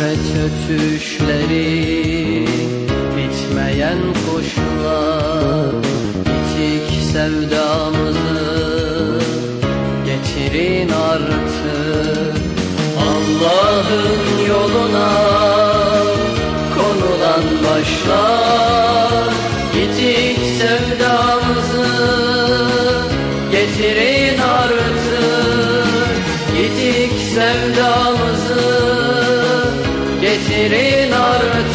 ötüşleri Bitmeyen koşular Bitik sevdamızı Getirin artık. Allah'ın yoluna Konulan başlar Bitik sevdamızı Getirin Getirin artık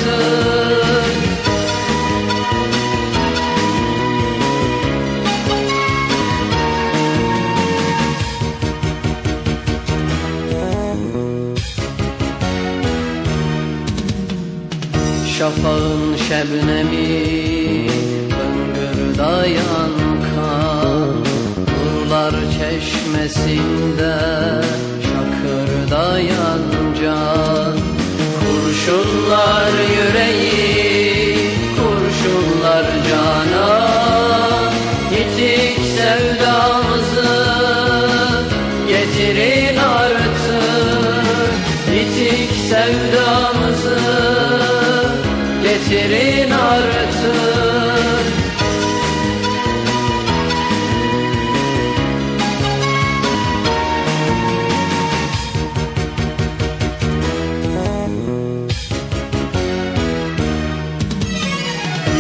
Şafağın şebnemi Bıngırdayan kan. Nurlar çeşmesinde Şakırdayan can Getirin artık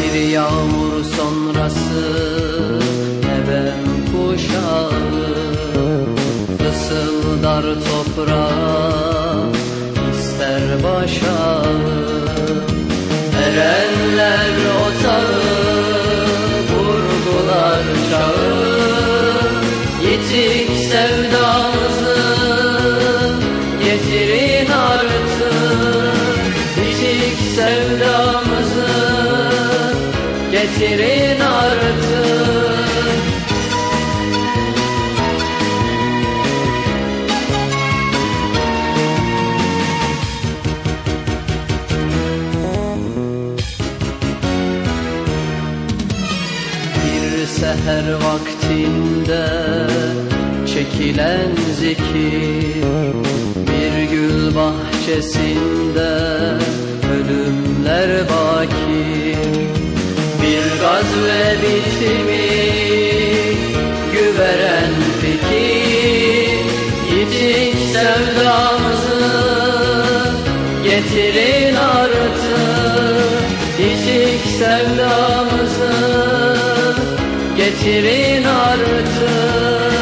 Bir yağmur sonrası Evem kuşağı. Fısıldar toprağa ister başağı sevdamızı Getirin artık. Bir seher vaktinde çekilen zikir Bir gül bahçesinde Gazve bitimi güveren fikir Yitik sevdamızı getirin artık. Yitik sevdamızı getirin artık